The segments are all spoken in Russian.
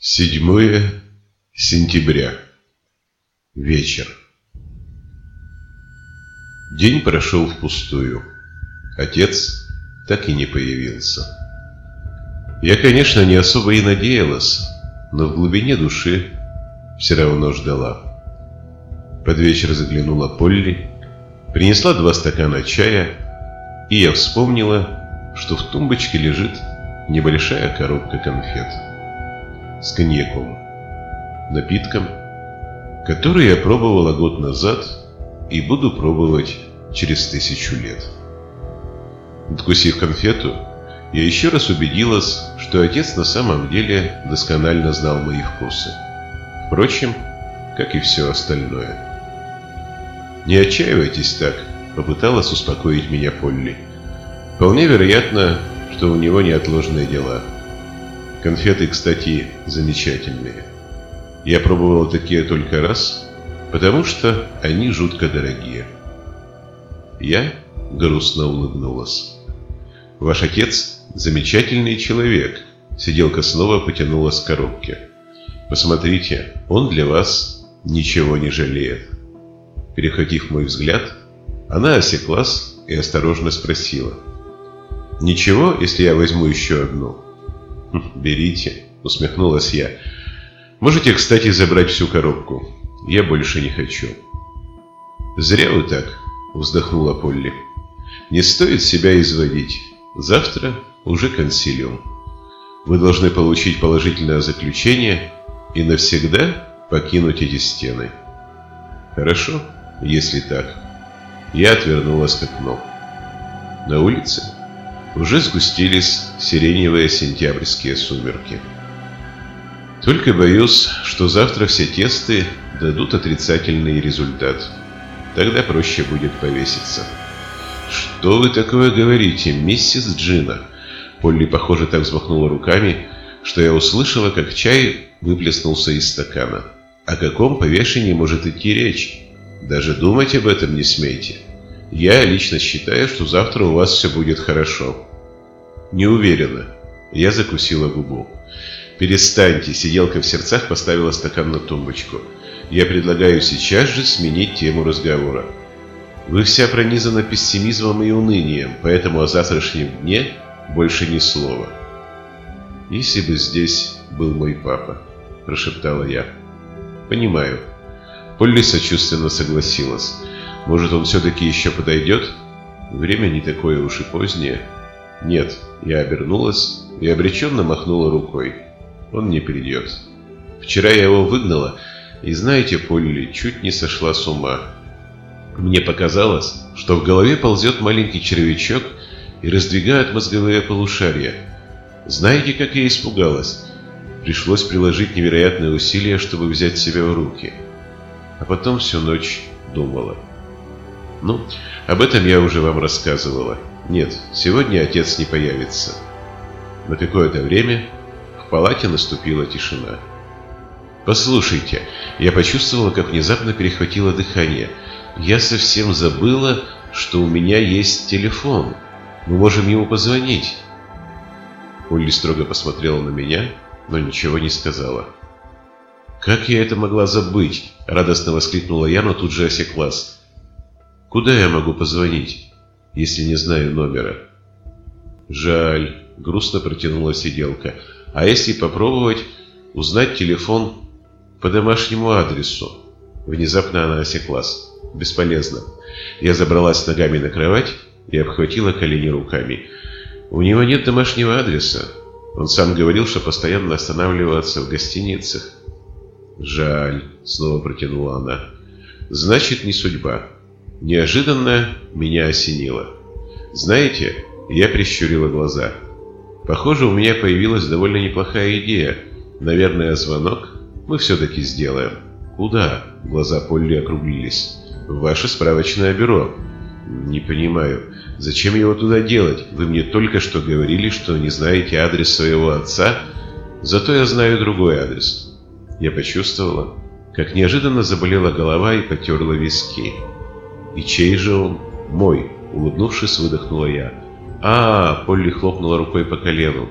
Седьмое сентября. Вечер. День прошел впустую. Отец так и не появился. Я, конечно, не особо и надеялась, но в глубине души все равно ждала. Под вечер заглянула Полли, принесла два стакана чая, и я вспомнила, что в тумбочке лежит небольшая коробка конфет с коньяком, напитком, который я пробовала год назад и буду пробовать через тысячу лет. Откусив конфету, я еще раз убедилась, что отец на самом деле досконально знал мои вкусы. Впрочем, как и все остальное. «Не отчаивайтесь так», — попыталась успокоить меня Полли. «Вполне вероятно, что у него неотложные дела». Конфеты, кстати, замечательные. Я пробовал такие только раз, потому что они жутко дорогие. Я грустно улыбнулась. Ваш отец замечательный человек. Сиделка снова потянулась к коробке. Посмотрите, он для вас ничего не жалеет. Перехватив мой взгляд, она осеклась и осторожно спросила. «Ничего, если я возьму еще одну?» «Берите», — усмехнулась я. «Можете, кстати, забрать всю коробку. Я больше не хочу». «Зря вы так», — вздохнула Полли. «Не стоит себя изводить. Завтра уже консилиум. Вы должны получить положительное заключение и навсегда покинуть эти стены». «Хорошо, если так». Я отвернулась к окну. На улице уже сгустились сиреневые сентябрьские сумерки. Только боюсь, что завтра все тесты дадут отрицательный результат. Тогда проще будет повеситься. «Что вы такое говорите, миссис Джина?» Полли, похоже, так взмахнула руками, что я услышала, как чай выплеснулся из стакана. О каком повешении может идти речь? Даже думать об этом не смейте. Я лично считаю, что завтра у вас все будет хорошо. Не уверена. Я закусила губу. Перестаньте, сиделка в сердцах поставила стакан на тумбочку. Я предлагаю сейчас же сменить тему разговора. Вы вся пронизана пессимизмом и унынием, поэтому о завтрашнем дне больше ни слова. Если бы здесь был мой папа, прошептала я. Понимаю. Полли сочувственно согласилась. Может, он все-таки еще подойдет? Время не такое уж и позднее. Нет, я обернулась и обреченно махнула рукой. Он не придет. Вчера я его выгнала, и знаете, Полли чуть не сошла с ума. Мне показалось, что в голове ползет маленький червячок и раздвигает мозговые полушария. Знаете, как я испугалась? Пришлось приложить невероятные усилия, чтобы взять себя в руки. А потом всю ночь думала. Ну, об этом я уже вам рассказывала. Нет, сегодня отец не появится. На какое-то время в палате наступила тишина. «Послушайте, я почувствовала, как внезапно перехватило дыхание. Я совсем забыла, что у меня есть телефон. Мы можем ему позвонить». Улли строго посмотрела на меня, но ничего не сказала. «Как я это могла забыть?» – радостно воскликнула я, но тут же осеклась. Куда я могу позвонить, если не знаю номера? Жаль, грустно протянула сиделка. А если попробовать узнать телефон по домашнему адресу? Внезапно она осеклась. Бесполезно. Я забралась ногами на кровать и обхватила колени руками. У него нет домашнего адреса. Он сам говорил, что постоянно останавливается в гостиницах. Жаль, снова протянула она. Значит, не судьба. Неожиданно меня осенило. Знаете, я прищурила глаза. Похоже, у меня появилась довольно неплохая идея. Наверное, звонок мы все-таки сделаем. Куда? Глаза Полли округлились. В ваше справочное бюро. Не понимаю, зачем его туда делать? Вы мне только что говорили, что не знаете адрес своего отца. Зато я знаю другой адрес. Я почувствовала, как неожиданно заболела голова и потерла виски. «И чей же он?» «Мой», — улыбнувшись, выдохнула я. а, Полли хлопнула рукой по колену.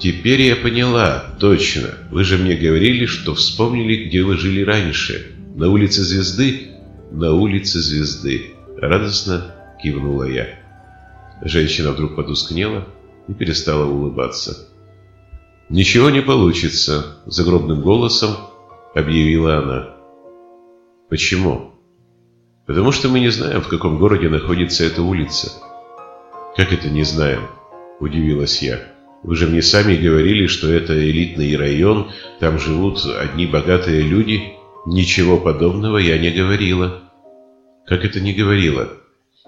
Теперь я поняла, точно. Вы же мне говорили, что вспомнили, где вы жили раньше. На улице Звезды? На улице Звезды. Радостно кивнула я. Женщина вдруг потускнела и перестала улыбаться. «Ничего не получится», — загробным голосом объявила она. «Почему?» «Потому что мы не знаем, в каком городе находится эта улица». «Как это не знаем?» — удивилась я. Вы же мне сами говорили, что это элитный район, там живут одни богатые люди. Ничего подобного я не говорила. Как это не говорила?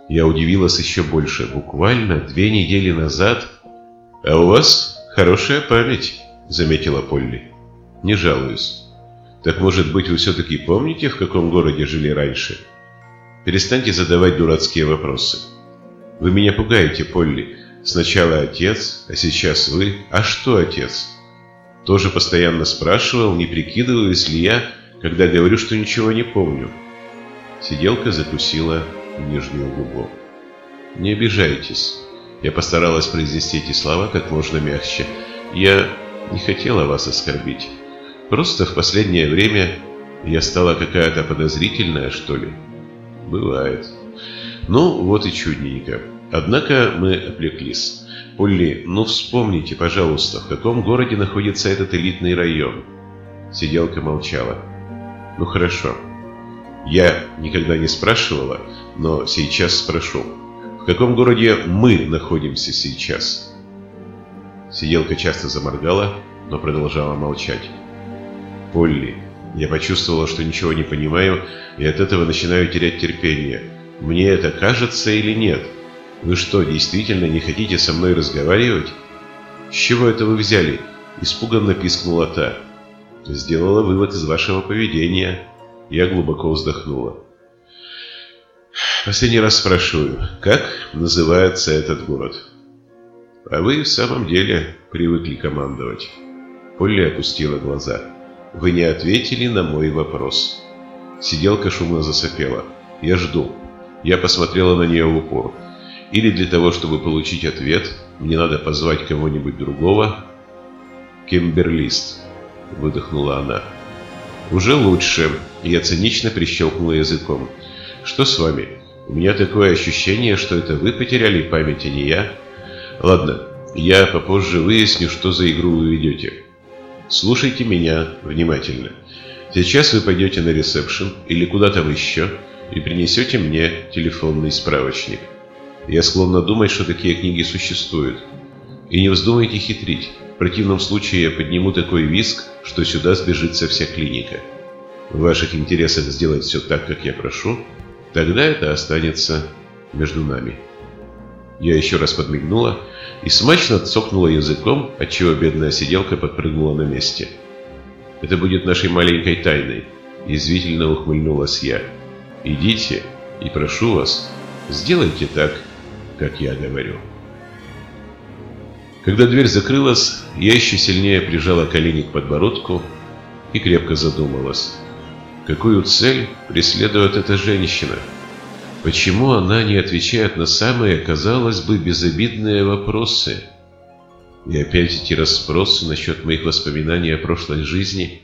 Я удивилась еще больше. Буквально две недели назад... А у вас хорошая память, заметила Полли. Не жалуюсь. Так может быть вы все-таки помните, в каком городе жили раньше? Перестаньте задавать дурацкие вопросы. Вы меня пугаете, Полли. Сначала отец, а сейчас вы. А что отец? Тоже постоянно спрашивал, не прикидываюсь ли я, когда говорю, что ничего не помню. Сиделка закусила нижнюю губу. Не обижайтесь. Я постаралась произнести эти слова как можно мягче. Я не хотела вас оскорбить. Просто в последнее время я стала какая-то подозрительная, что ли. Бывает. Ну, вот и чудненько. Однако мы отвлеклись. Полли, ну вспомните, пожалуйста, в каком городе находится этот элитный район? Сиделка молчала. Ну хорошо. Я никогда не спрашивала, но сейчас спрошу. В каком городе мы находимся сейчас? Сиделка часто заморгала, но продолжала молчать. Полли, я почувствовала, что ничего не понимаю, и от этого начинаю терять терпение. Мне это кажется или нет? — «Вы что, действительно не хотите со мной разговаривать?» «С чего это вы взяли?» – испуганно пискнула та. «Сделала вывод из вашего поведения». Я глубоко вздохнула. «Последний раз спрашиваю, как называется этот город?» «А вы в самом деле привыкли командовать». Полли опустила глаза. «Вы не ответили на мой вопрос». Сиделка шумно засопела. «Я жду». Я посмотрела на нее в упор. Или для того, чтобы получить ответ, мне надо позвать кого-нибудь другого? Кемберлист, выдохнула она. Уже лучше. Я цинично прищелкнула языком. Что с вами? У меня такое ощущение, что это вы потеряли память, а не я. Ладно, я попозже выясню, что за игру вы ведете. Слушайте меня внимательно. Сейчас вы пойдете на ресепшн или куда там еще и принесете мне телефонный справочник. Я склонна думать, что такие книги существуют. И не вздумайте хитрить. В противном случае я подниму такой виск, что сюда сбежится вся клиника. В ваших интересах сделать все так, как я прошу, тогда это останется между нами. Я еще раз подмигнула и смачно цокнула языком, отчего бедная сиделка подпрыгнула на месте. «Это будет нашей маленькой тайной», – язвительно ухмыльнулась я. «Идите и прошу вас, сделайте так, как я говорю. Когда дверь закрылась, я еще сильнее прижала колени к подбородку и крепко задумалась. Какую цель преследует эта женщина? Почему она не отвечает на самые, казалось бы, безобидные вопросы? И опять эти расспросы насчет моих воспоминаний о прошлой жизни?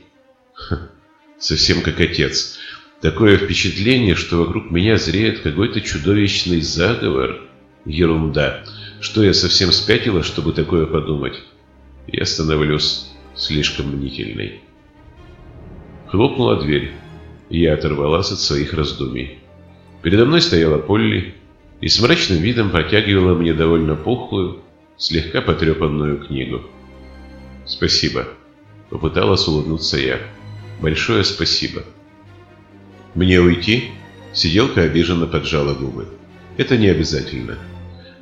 Ха, совсем как отец. Такое впечатление, что вокруг меня зреет какой-то чудовищный заговор – Ерунда. Что я совсем спятила, чтобы такое подумать? Я становлюсь слишком мнительной. Хлопнула дверь, я оторвалась от своих раздумий. Передо мной стояла Полли и с мрачным видом протягивала мне довольно пухлую, слегка потрепанную книгу. «Спасибо», — попыталась улыбнуться я. «Большое спасибо». «Мне уйти?» Сиделка обиженно поджала губы. «Это не обязательно».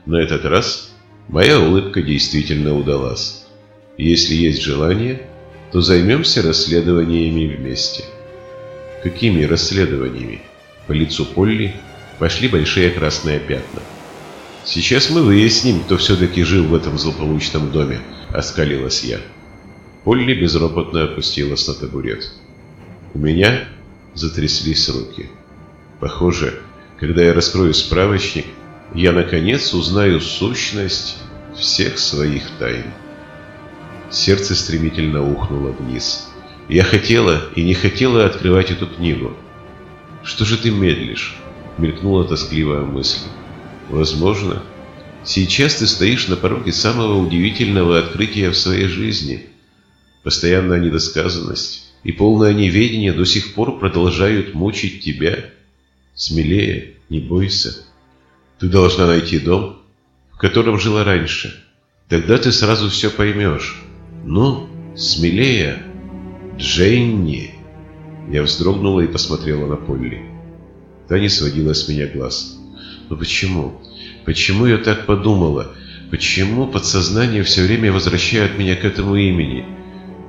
На этот раз моя улыбка действительно удалась. Если есть желание, то займемся расследованиями вместе. Какими расследованиями? По лицу Полли пошли большие красные пятна. Сейчас мы выясним, кто все-таки жил в этом злополучном доме, оскалилась я. Полли безропотно опустилась на табурет. У меня затряслись руки. Похоже, когда я раскрою справочник, я наконец узнаю сущность всех своих тайн. Сердце стремительно ухнуло вниз. Я хотела и не хотела открывать эту книгу. «Что же ты медлишь?» — мелькнула тоскливая мысль. «Возможно, сейчас ты стоишь на пороге самого удивительного открытия в своей жизни. Постоянная недосказанность и полное неведение до сих пор продолжают мучить тебя. Смелее, не бойся. Ты должна найти дом, в котором жила раньше. Тогда ты сразу все поймешь. Ну, смелее, Дженни. Я вздрогнула и посмотрела на Полли. Та не сводила с меня глаз. Но почему? Почему я так подумала? Почему подсознание все время возвращает меня к этому имени?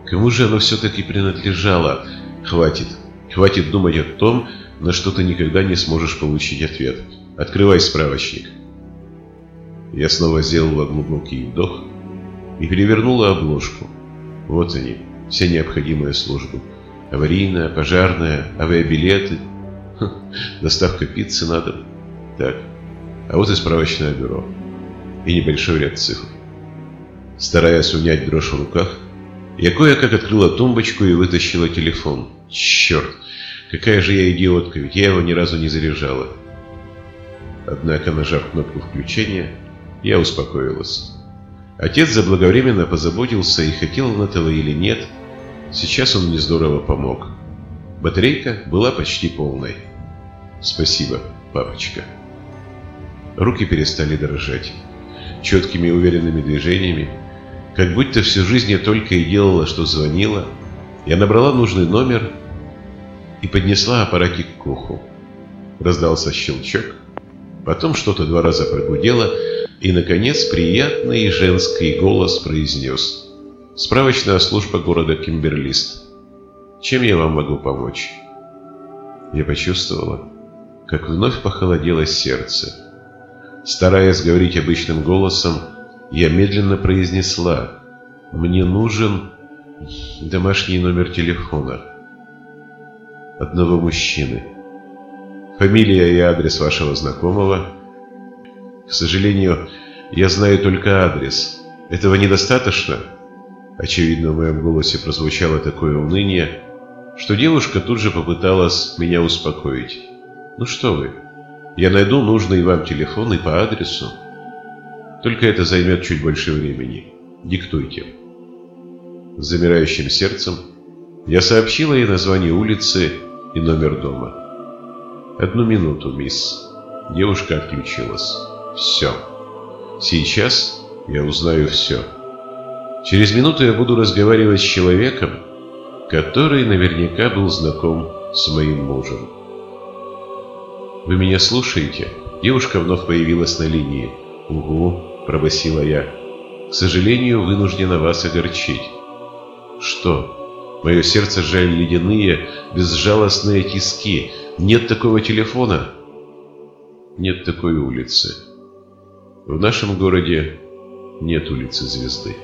Кому же оно все-таки принадлежало? Хватит. Хватит думать о том, на что ты никогда не сможешь получить ответ. Открывай справочник. Я снова сделала глубокий вдох и перевернула обложку. Вот они, все необходимые службы. Аварийная, пожарная, авиабилеты, доставка пиццы на дом. Так, а вот и справочное бюро. И небольшой ряд цифр. Стараясь унять дрожь в руках, я кое-как открыла тумбочку и вытащила телефон. Черт, какая же я идиотка, ведь я его ни разу не заряжала. Однако, нажав кнопку включения, я успокоилась. Отец заблаговременно позаботился, и хотел он этого или нет, сейчас он мне здорово помог. Батарейка была почти полной. Спасибо, папочка. Руки перестали дрожать. Четкими уверенными движениями, как будто всю жизнь я только и делала, что звонила, я набрала нужный номер и поднесла аппаратик к уху. Раздался щелчок, потом что-то два раза прогудело, и, наконец, приятный женский голос произнес «Справочная служба города Кимберлист. Чем я вам могу помочь?» Я почувствовала, как вновь похолодело сердце. Стараясь говорить обычным голосом, я медленно произнесла «Мне нужен домашний номер телефона одного мужчины. Фамилия и адрес вашего знакомого – к сожалению, я знаю только адрес. Этого недостаточно?» Очевидно, в моем голосе прозвучало такое уныние, что девушка тут же попыталась меня успокоить. «Ну что вы, я найду нужный вам телефон и по адресу. Только это займет чуть больше времени. Диктуйте». С замирающим сердцем я сообщила ей название улицы и номер дома. «Одну минуту, мисс». Девушка отключилась. Все. Сейчас я узнаю все. Через минуту я буду разговаривать с человеком, который наверняка был знаком с моим мужем. «Вы меня слушаете?» Девушка вновь появилась на линии. «Угу», – пробасила я. «К сожалению, вынуждена вас огорчить». «Что?» Мое сердце сжали ледяные, безжалостные тиски. «Нет такого телефона?» «Нет такой улицы». В нашем городе нет улицы Звезды.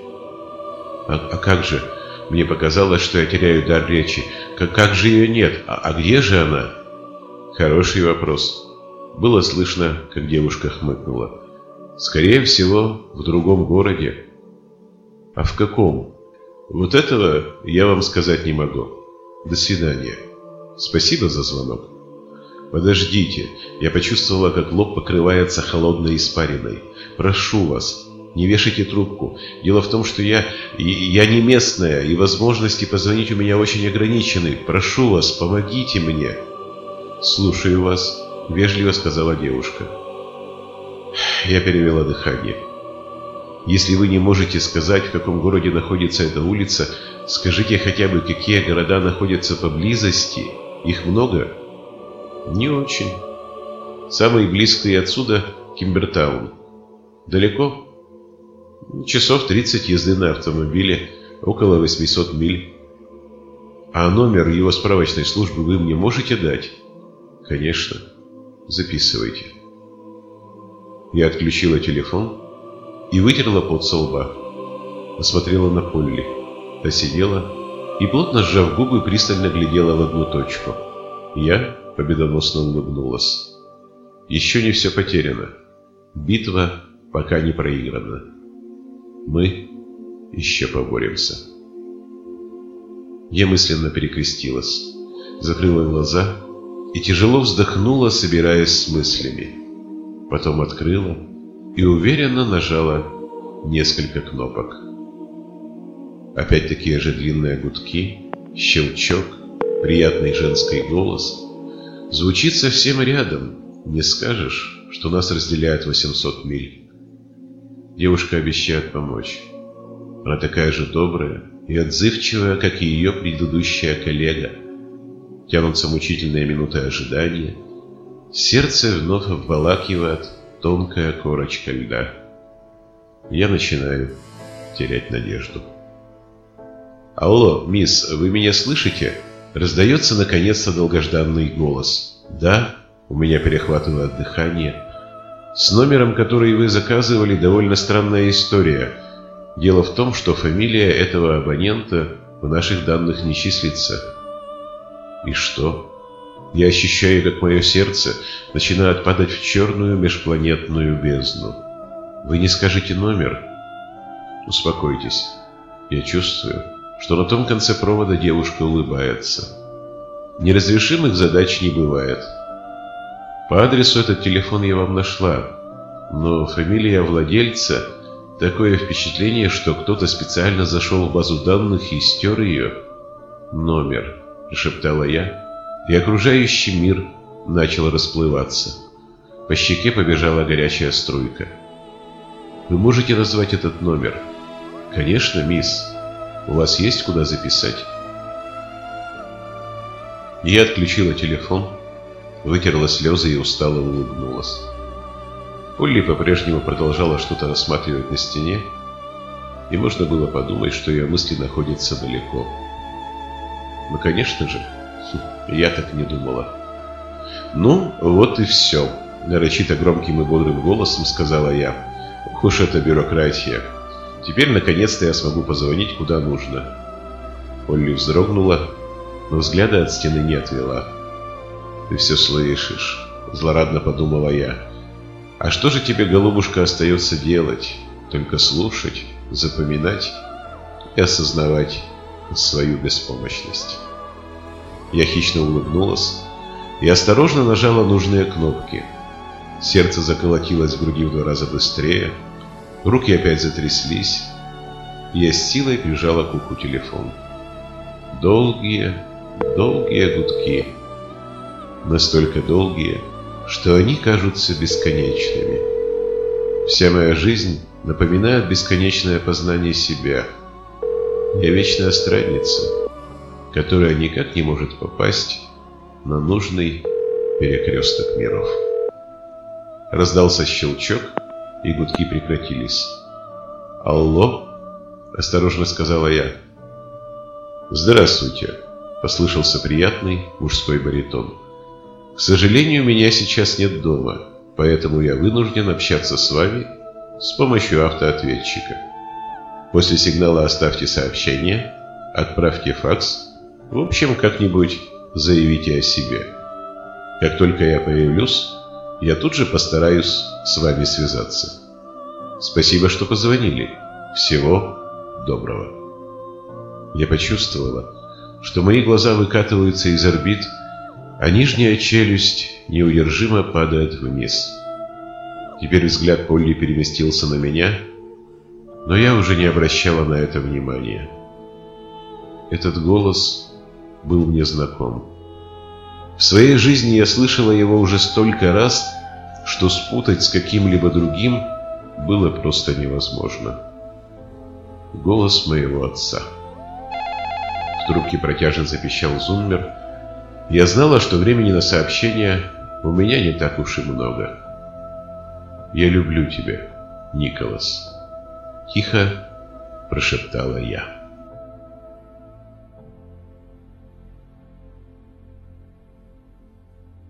А, а как же? Мне показалось, что я теряю дар речи. Как, как же ее нет? А, а где же она? Хороший вопрос. Было слышно, как девушка хмыкнула. Скорее всего, в другом городе. А в каком? Вот этого я вам сказать не могу. До свидания. Спасибо за звонок. «Подождите!» Я почувствовала, как лоб покрывается холодной испариной. «Прошу вас, не вешайте трубку. Дело в том, что я... я не местная, и возможности позвонить у меня очень ограничены. Прошу вас, помогите мне!» «Слушаю вас», — вежливо сказала девушка. Я перевела дыхание. «Если вы не можете сказать, в каком городе находится эта улица, скажите хотя бы, какие города находятся поблизости. Их много?» Не очень. Самый близкий отсюда Кимбертаун. Далеко? Часов 30 езды на автомобиле, около 800 миль. А номер его справочной службы вы мне можете дать? Конечно. Записывайте. Я отключила телефон и вытерла пот со лба. Посмотрела на Полли. Та сидела и, плотно сжав губы, пристально глядела в одну точку. Я победоносно улыбнулась. Еще не все потеряно. Битва пока не проиграна. Мы еще поборемся. Я мысленно перекрестилась, закрыла глаза и тяжело вздохнула, собираясь с мыслями. Потом открыла и уверенно нажала несколько кнопок. Опять такие же длинные гудки, щелчок, приятный женский голос. Звучит совсем рядом, не скажешь, что нас разделяет 800 миль. Девушка обещает помочь. Она такая же добрая и отзывчивая, как и ее предыдущая коллега. Тянутся мучительные минуты ожидания. Сердце вновь обволакивает тонкая корочка льда. Я начинаю терять надежду. «Алло, мисс, вы меня слышите?» Раздается наконец-то долгожданный голос. «Да?» У меня перехватывает дыхание. С номером, который вы заказывали, довольно странная история. Дело в том, что фамилия этого абонента в наших данных не числится. И что? Я ощущаю, как мое сердце начинает падать в черную межпланетную бездну. Вы не скажете номер? Успокойтесь. Я чувствую, что на том конце провода девушка улыбается. Неразрешимых задач не бывает. По адресу этот телефон я вам нашла, но фамилия владельца – такое впечатление, что кто-то специально зашел в базу данных и стер ее. «Номер», – прошептала я, и окружающий мир начал расплываться. По щеке побежала горячая струйка. «Вы можете назвать этот номер?» «Конечно, мисс. У вас есть куда записать?» Я отключила телефон вытерла слезы и устало улыбнулась. Полли по-прежнему продолжала что-то рассматривать на стене, и можно было подумать, что ее мысли находятся далеко. Ну, конечно же, я так не думала. «Ну, вот и все», — нарочито громким и бодрым голосом сказала я. «Уж это бюрократия. Теперь, наконец-то, я смогу позвонить куда нужно». Полли вздрогнула, но взгляда от стены не отвела. «Ты все слышишь», — злорадно подумала я. «А что же тебе, голубушка, остается делать? Только слушать, запоминать и осознавать свою беспомощность». Я хищно улыбнулась и осторожно нажала нужные кнопки. Сердце заколотилось в груди в два раза быстрее, руки опять затряслись, и я с силой прижала к уху телефон. Долгие, долгие гудки — настолько долгие, что они кажутся бесконечными. Вся моя жизнь напоминает бесконечное познание себя. Я вечная странница, которая никак не может попасть на нужный перекресток миров. Раздался щелчок, и гудки прекратились. «Алло?» – осторожно сказала я. «Здравствуйте!» – послышался приятный мужской баритон. К сожалению, меня сейчас нет дома, поэтому я вынужден общаться с вами с помощью автоответчика. После сигнала оставьте сообщение, отправьте факс, в общем, как-нибудь заявите о себе. Как только я появлюсь, я тут же постараюсь с вами связаться. Спасибо, что позвонили. Всего доброго. Я почувствовала, что мои глаза выкатываются из орбит, а нижняя челюсть неудержимо падает вниз. Теперь взгляд Полли переместился на меня, но я уже не обращала на это внимания. Этот голос был мне знаком. В своей жизни я слышала его уже столько раз, что спутать с каким-либо другим было просто невозможно. Голос моего отца. В трубке протяжно запищал Зуммер, я знала, что времени на сообщения у меня не так уж и много. «Я люблю тебя, Николас», — тихо прошептала я.